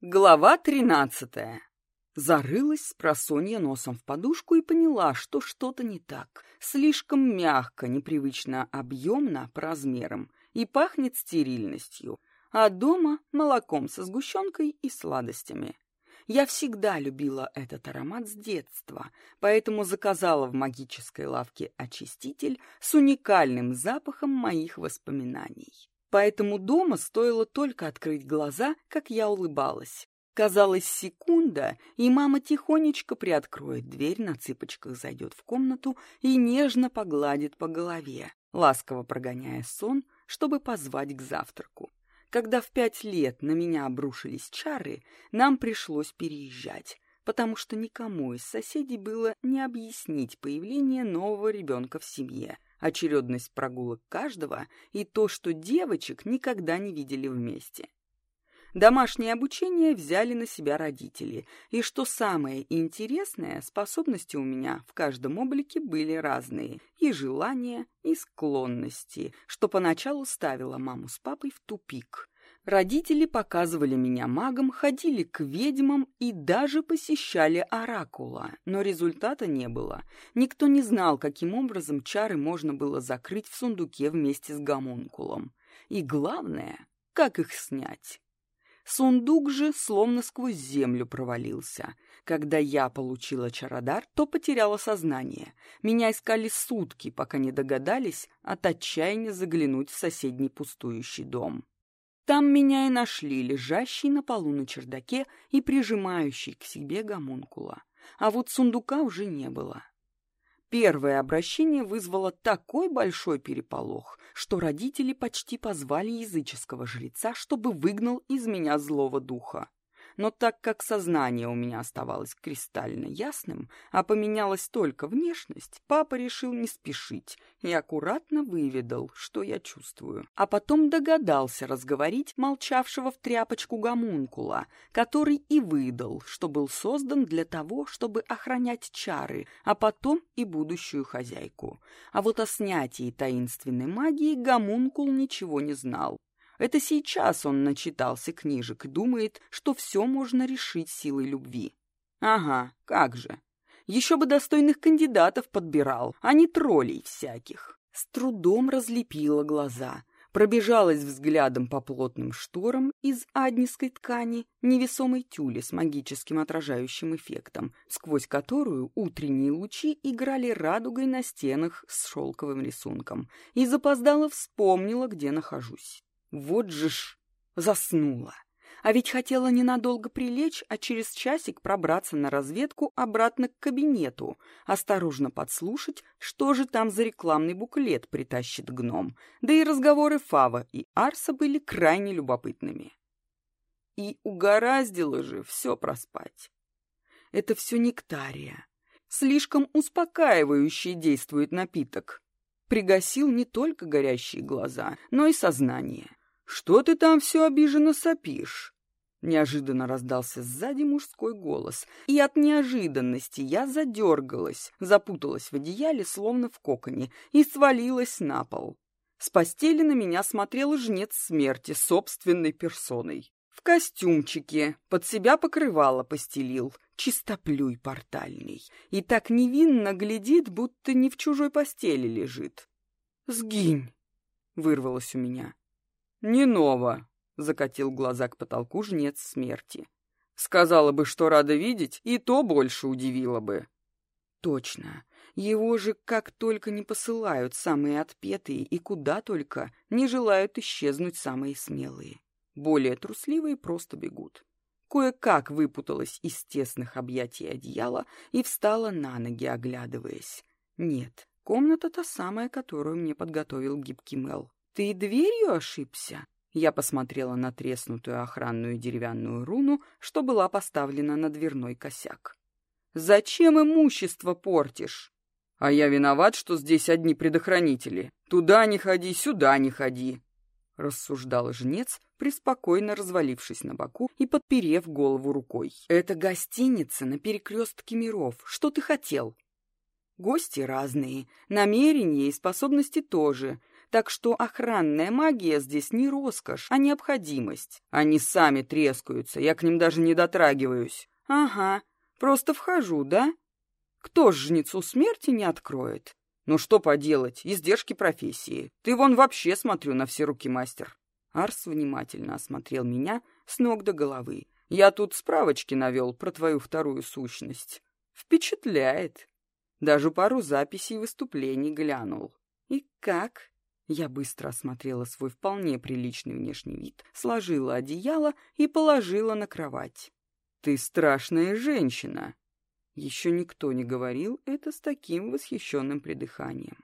Глава тринадцатая. Зарылась с носом в подушку и поняла, что что-то не так. Слишком мягко, непривычно объемно по размерам и пахнет стерильностью, а дома молоком со сгущенкой и сладостями. Я всегда любила этот аромат с детства, поэтому заказала в магической лавке очиститель с уникальным запахом моих воспоминаний. Поэтому дома стоило только открыть глаза, как я улыбалась. Казалось, секунда, и мама тихонечко приоткроет дверь, на цыпочках зайдет в комнату и нежно погладит по голове, ласково прогоняя сон, чтобы позвать к завтраку. Когда в пять лет на меня обрушились чары, нам пришлось переезжать, потому что никому из соседей было не объяснить появление нового ребенка в семье, очередность прогулок каждого и то, что девочек никогда не видели вместе. Домашнее обучение взяли на себя родители, и что самое интересное, способности у меня в каждом облике были разные, и желания, и склонности, что поначалу ставило маму с папой в тупик. Родители показывали меня магом, ходили к ведьмам и даже посещали оракула, но результата не было. Никто не знал, каким образом чары можно было закрыть в сундуке вместе с гомункулом. И главное, как их снять. Сундук же словно сквозь землю провалился. Когда я получила чародар, то потеряла сознание. Меня искали сутки, пока не догадались от отчаяния заглянуть в соседний пустующий дом. Там меня и нашли, лежащий на полу на чердаке и прижимающий к себе гомункула. А вот сундука уже не было. Первое обращение вызвало такой большой переполох, что родители почти позвали языческого жреца, чтобы выгнал из меня злого духа. Но так как сознание у меня оставалось кристально ясным, а поменялась только внешность, папа решил не спешить и аккуратно выведал, что я чувствую. А потом догадался разговорить молчавшего в тряпочку гомункула, который и выдал, что был создан для того, чтобы охранять чары, а потом и будущую хозяйку. А вот о снятии таинственной магии гомункул ничего не знал. Это сейчас он начитался книжек и думает, что все можно решить силой любви. Ага, как же. Еще бы достойных кандидатов подбирал, а не троллей всяких. С трудом разлепила глаза, пробежалась взглядом по плотным шторам из аднистской ткани, невесомой тюли с магическим отражающим эффектом, сквозь которую утренние лучи играли радугой на стенах с шелковым рисунком, и запоздала вспомнила, где нахожусь. Вот же ж, заснула. А ведь хотела ненадолго прилечь, а через часик пробраться на разведку обратно к кабинету, осторожно подслушать, что же там за рекламный буклет притащит гном. Да и разговоры Фава и Арса были крайне любопытными. И угораздило же все проспать. Это все нектария. Слишком успокаивающий действует напиток. Пригасил не только горящие глаза, но и сознание. «Что ты там все обиженно сопишь?» Неожиданно раздался сзади мужской голос, и от неожиданности я задергалась, запуталась в одеяле, словно в коконе, и свалилась на пол. С постели на меня смотрел жнец смерти собственной персоной. В костюмчике, под себя покрывало постелил, чистоплюй портальный, и так невинно глядит, будто не в чужой постели лежит. «Сгинь!» — вырвалось у меня. «Не ново», — закатил глаза к потолку жнец смерти. «Сказала бы, что рада видеть, и то больше удивило бы». «Точно. Его же как только не посылают самые отпетые, и куда только не желают исчезнуть самые смелые. Более трусливые просто бегут». Кое-как выпуталась из тесных объятий одеяла и встала на ноги, оглядываясь. Нет, комната та самая, которую мне подготовил гибкий Мел. «Ты дверью ошибся?» Я посмотрела на треснутую охранную деревянную руну, что была поставлена на дверной косяк. «Зачем имущество портишь?» «А я виноват, что здесь одни предохранители. Туда не ходи, сюда не ходи», — рассуждал жнец, преспокойно развалившись на боку и подперев голову рукой. «Это гостиница на перекрестке миров. Что ты хотел?» «Гости разные, намерения и способности тоже. Так что охранная магия здесь не роскошь, а необходимость. Они сами трескаются, я к ним даже не дотрагиваюсь. Ага, просто вхожу, да? Кто ж жнецу смерти не откроет? Ну что поделать, издержки профессии. Ты вон вообще, смотрю, на все руки мастер. Арс внимательно осмотрел меня с ног до головы. Я тут справочки навел про твою вторую сущность. Впечатляет. Даже пару записей выступлений глянул. И как? Я быстро осмотрела свой вполне приличный внешний вид, сложила одеяло и положила на кровать. «Ты страшная женщина!» Еще никто не говорил это с таким восхищенным придыханием.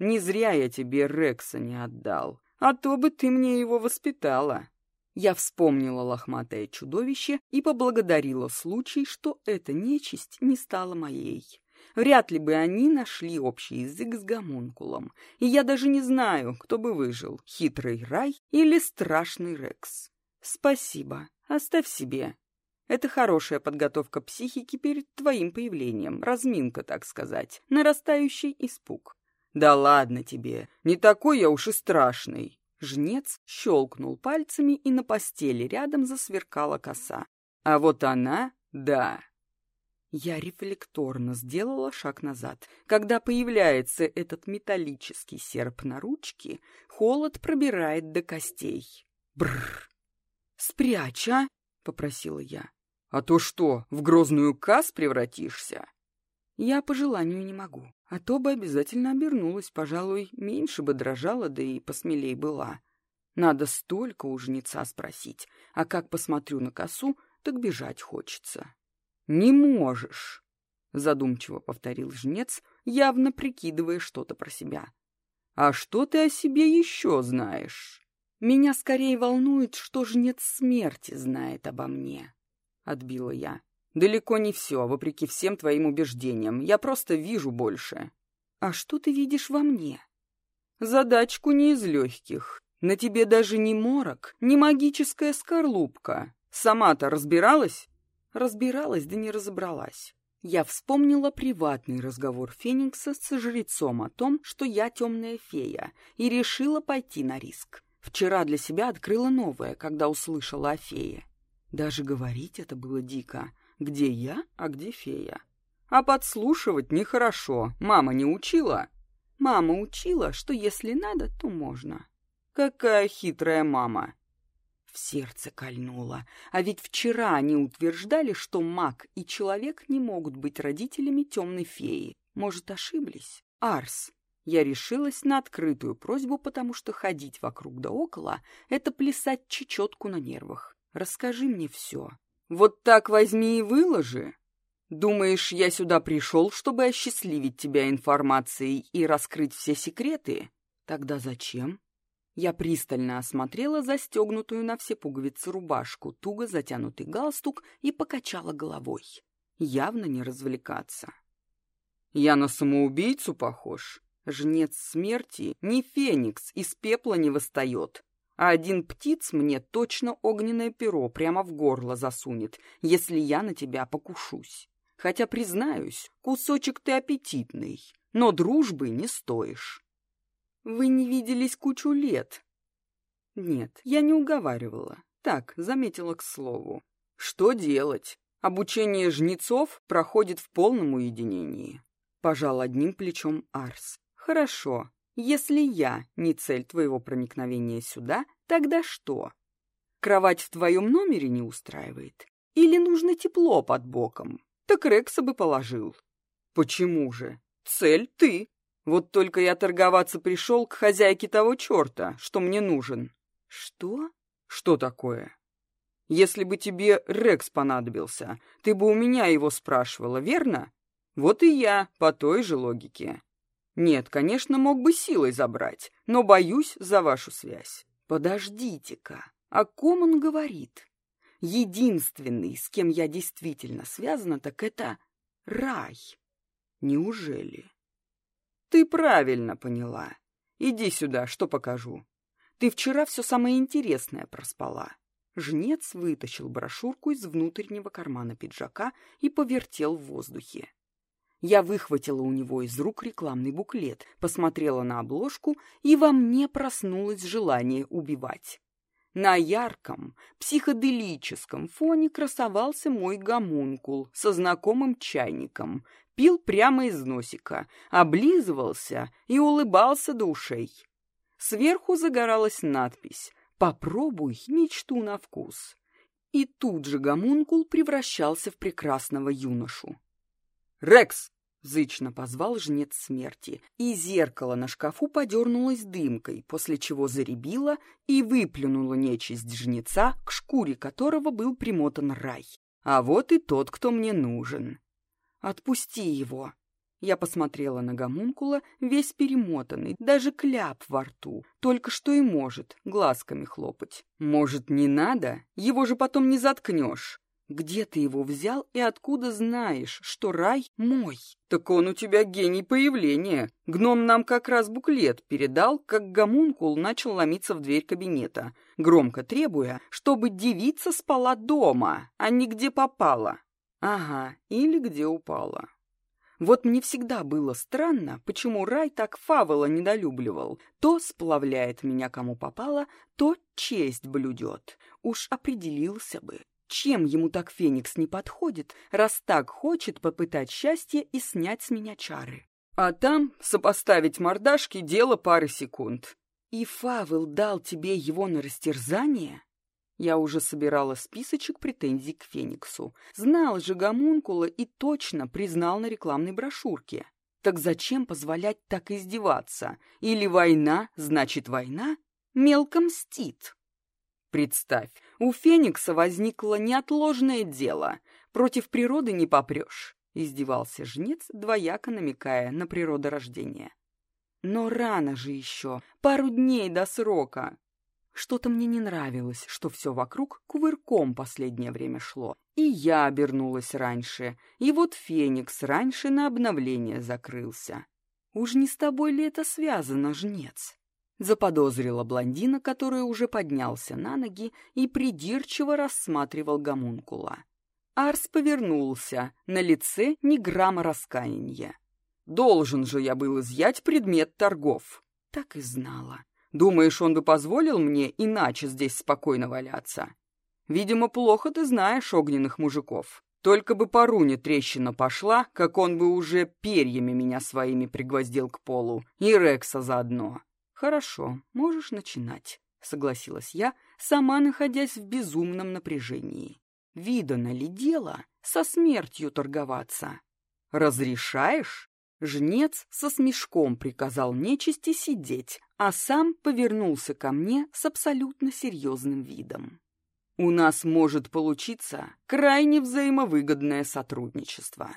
«Не зря я тебе Рекса не отдал, а то бы ты мне его воспитала!» Я вспомнила лохматое чудовище и поблагодарила случай, что эта нечисть не стала моей. Вряд ли бы они нашли общий язык с гомункулом, и я даже не знаю, кто бы выжил, хитрый рай или страшный Рекс. Спасибо, оставь себе. Это хорошая подготовка психики перед твоим появлением, разминка, так сказать, нарастающий испуг. Да ладно тебе, не такой я уж и страшный. Жнец щелкнул пальцами, и на постели рядом засверкала коса. А вот она, да. Я рефлекторно сделала шаг назад. Когда появляется этот металлический серп на ручке, холод пробирает до костей. Бррр. «Спрячь, а!» — попросила я. «А то что, в грозную кас превратишься?» Я по желанию не могу, а то бы обязательно обернулась, пожалуй, меньше бы дрожала, да и посмелей была. Надо столько у жнеца спросить, а как посмотрю на косу, так бежать хочется. «Не можешь», — задумчиво повторил жнец, явно прикидывая что-то про себя. «А что ты о себе еще знаешь?» «Меня скорее волнует, что жнец смерти знает обо мне», — отбила я. «Далеко не все, вопреки всем твоим убеждениям. Я просто вижу больше». «А что ты видишь во мне?» «Задачку не из легких. На тебе даже не морок, не магическая скорлупка. Сама-то разбиралась?» Разбиралась, да не разобралась. Я вспомнила приватный разговор Феникса с жрецом о том, что я темная фея, и решила пойти на риск. Вчера для себя открыла новое, когда услышала о фее. Даже говорить это было дико. Где я, а где фея? А подслушивать нехорошо. Мама не учила? Мама учила, что если надо, то можно. Какая хитрая мама. В сердце кольнуло. А ведь вчера они утверждали, что маг и человек не могут быть родителями темной феи. Может, ошиблись? Арс. Я решилась на открытую просьбу, потому что ходить вокруг да около — это плясать чечетку на нервах. Расскажи мне все. Вот так возьми и выложи. Думаешь, я сюда пришел, чтобы осчастливить тебя информацией и раскрыть все секреты? Тогда зачем? Я пристально осмотрела застегнутую на все пуговицы рубашку, туго затянутый галстук и покачала головой. Явно не развлекаться. «Я на самоубийцу похож. Жнец смерти не феникс, из пепла не восстает. А один птиц мне точно огненное перо прямо в горло засунет, если я на тебя покушусь. Хотя, признаюсь, кусочек ты аппетитный, но дружбы не стоишь». Вы не виделись кучу лет. Нет, я не уговаривала. Так, заметила к слову. Что делать? Обучение жнецов проходит в полном уединении. Пожал одним плечом Арс. Хорошо. Если я не цель твоего проникновения сюда, тогда что? Кровать в твоем номере не устраивает? Или нужно тепло под боком? Так Рекса бы положил. Почему же? Цель ты. Вот только я торговаться пришел к хозяйке того черта, что мне нужен. Что? Что такое? Если бы тебе Рекс понадобился, ты бы у меня его спрашивала, верно? Вот и я по той же логике. Нет, конечно, мог бы силой забрать, но боюсь за вашу связь. Подождите-ка, о ком он говорит? Единственный, с кем я действительно связана, так это рай. Неужели? Ты правильно поняла. Иди сюда, что покажу. Ты вчера все самое интересное проспала. Жнец вытащил брошюрку из внутреннего кармана пиджака и повертел в воздухе. Я выхватила у него из рук рекламный буклет, посмотрела на обложку, и во мне проснулось желание убивать. На ярком, психоделическом фоне красовался мой гомункул со знакомым чайником, пил прямо из носика, облизывался и улыбался до. Сверху загоралась надпись «Попробуй мечту на вкус». И тут же гомункул превращался в прекрасного юношу. «Рекс!» — зычно позвал жнец смерти, и зеркало на шкафу подернулось дымкой, после чего заребило и выплюнуло нечисть жнеца, к шкуре которого был примотан рай. А вот и тот, кто мне нужен. «Отпусти его!» Я посмотрела на гомункула, весь перемотанный, даже кляп во рту, только что и может глазками хлопать. «Может, не надо? Его же потом не заткнешь!» Где ты его взял и откуда знаешь, что рай мой? Так он у тебя гений появления. Гном нам как раз буклет передал, как гомункул начал ломиться в дверь кабинета, громко требуя, чтобы девица спала дома, а не где попала. Ага, или где упала. Вот мне всегда было странно, почему рай так фавола недолюбливал. То сплавляет меня кому попало, то честь блюдет. Уж определился бы. Чем ему так Феникс не подходит, раз так хочет попытать счастье и снять с меня чары? А там сопоставить мордашки — дело пары секунд. И Фавел дал тебе его на растерзание? Я уже собирала списочек претензий к Фениксу. Знал же гомункула и точно признал на рекламной брошюрке. Так зачем позволять так издеваться? Или война, значит война? Мелко мстит. Представь, у Феникса возникло неотложное дело. Против природы не попрешь. Издевался жнец, двояко намекая на природорождение. Но рано же еще, пару дней до срока. Что-то мне не нравилось, что все вокруг кувырком последнее время шло. И я обернулась раньше, и вот Феникс раньше на обновление закрылся. Уж не с тобой ли это связано, жнец? заподозрила блондина, который уже поднялся на ноги и придирчиво рассматривал гомункула. Арс повернулся, на лице ни грамма раскаяния. «Должен же я был изъять предмет торгов». Так и знала. «Думаешь, он бы позволил мне иначе здесь спокойно валяться?» «Видимо, плохо ты знаешь огненных мужиков. Только бы по руне трещина пошла, как он бы уже перьями меня своими пригвоздил к полу, и Рекса заодно. «Хорошо, можешь начинать», — согласилась я, сама находясь в безумном напряжении. «Видано ли дело со смертью торговаться?» «Разрешаешь?» Жнец со смешком приказал нечисти сидеть, а сам повернулся ко мне с абсолютно серьезным видом. «У нас может получиться крайне взаимовыгодное сотрудничество».